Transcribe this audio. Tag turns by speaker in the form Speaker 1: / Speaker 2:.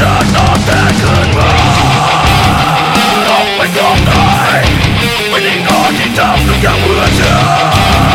Speaker 1: จะตอบแทนคืนมาต้องไปยอมตายไม่ได้นอนที่ทำทุกอย่างเพื่อเธอ